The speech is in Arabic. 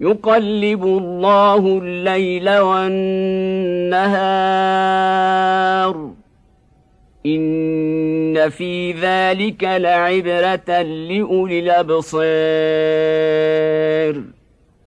يقلب الله الليل والنهار. إن في ذلك لعبرة لأولي الأبصار.